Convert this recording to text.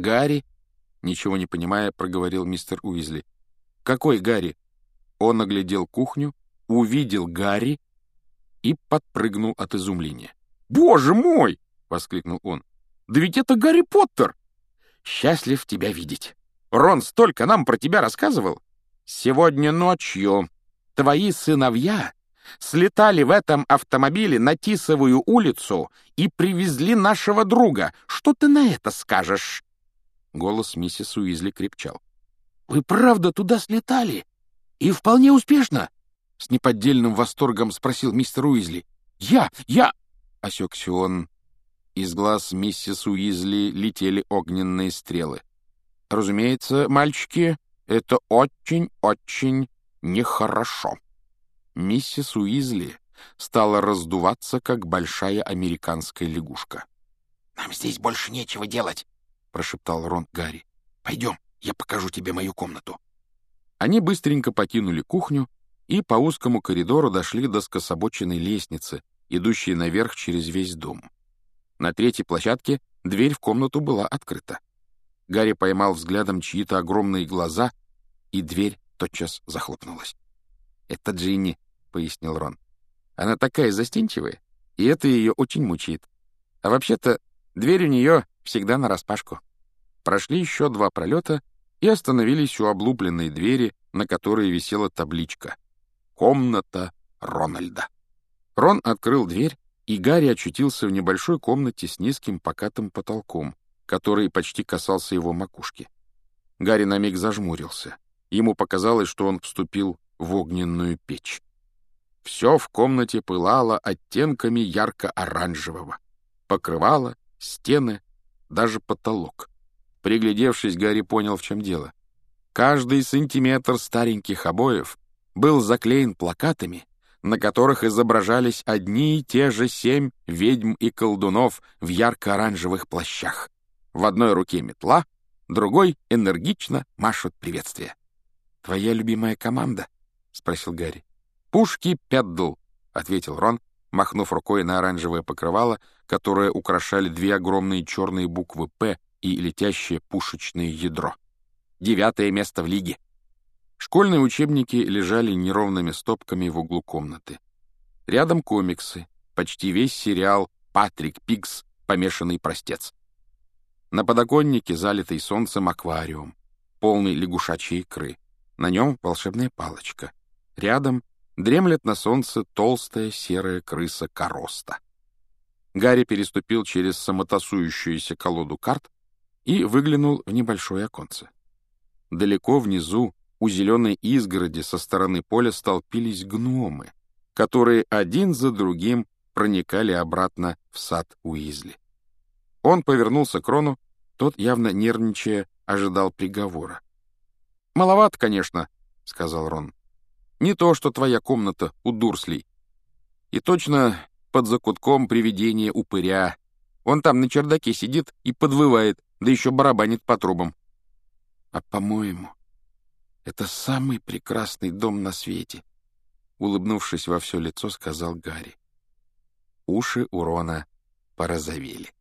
«Гарри?» — ничего не понимая, проговорил мистер Уизли. «Какой Гарри?» Он оглядел кухню, увидел Гарри и подпрыгнул от изумления. «Боже мой!» — воскликнул он. «Да ведь это Гарри Поттер!» «Счастлив тебя видеть. Рон столько нам про тебя рассказывал. Сегодня ночью твои сыновья слетали в этом автомобиле на Тисовую улицу и привезли нашего друга. Что ты на это скажешь?» Голос миссис Уизли крепчал. «Вы правда туда слетали? И вполне успешно?» С неподдельным восторгом спросил мистер Уизли. «Я! Я!» — осекся он. Из глаз миссис Уизли летели огненные стрелы. «Разумеется, мальчики, это очень-очень нехорошо». Миссис Уизли стала раздуваться, как большая американская лягушка. «Нам здесь больше нечего делать», — прошептал Рон Гарри. «Пойдем, я покажу тебе мою комнату». Они быстренько покинули кухню и по узкому коридору дошли до скособоченной лестницы, идущей наверх через весь дом. На третьей площадке дверь в комнату была открыта. Гарри поймал взглядом чьи-то огромные глаза, и дверь тотчас захлопнулась. «Это Джинни», — пояснил Рон. «Она такая застенчивая, и это ее очень мучает. А вообще-то дверь у нее всегда нараспашку». Прошли еще два пролета и остановились у облупленной двери, на которой висела табличка «Комната Рональда». Рон открыл дверь, и Гарри очутился в небольшой комнате с низким покатым потолком, который почти касался его макушки. Гарри на миг зажмурился. Ему показалось, что он вступил в огненную печь. Все в комнате пылало оттенками ярко-оранжевого. Покрывало, стены, даже потолок. Приглядевшись, Гарри понял, в чем дело. Каждый сантиметр стареньких обоев был заклеен плакатами, на которых изображались одни и те же семь ведьм и колдунов в ярко-оранжевых плащах. В одной руке метла, другой энергично машут приветствие. «Твоя любимая команда?» — спросил Гарри. «Пушки Педдл», — ответил Рон, махнув рукой на оранжевое покрывало, которое украшали две огромные черные буквы «П» и летящее пушечное ядро. «Девятое место в лиге». Школьные учебники лежали неровными стопками в углу комнаты. Рядом комиксы, почти весь сериал «Патрик Пикс. Помешанный простец». На подоконнике залитый солнцем аквариум, полный лягушачьей икры. На нем волшебная палочка. Рядом дремлет на солнце толстая серая крыса Короста. Гарри переступил через самотасующуюся колоду карт и выглянул в небольшое оконце. Далеко внизу, у зеленой изгороди со стороны поля столпились гномы, которые один за другим проникали обратно в сад Уизли. Он повернулся к Рону, тот, явно нервничая, ожидал приговора. «Маловато, конечно», — сказал Рон. Не то, что твоя комната у Дурслей. И точно под закутком привидение упыря. Он там на чердаке сидит и подвывает, да еще барабанит по трубам. А, по-моему, это самый прекрасный дом на свете, улыбнувшись во все лицо, сказал Гарри. Уши урона порозовели.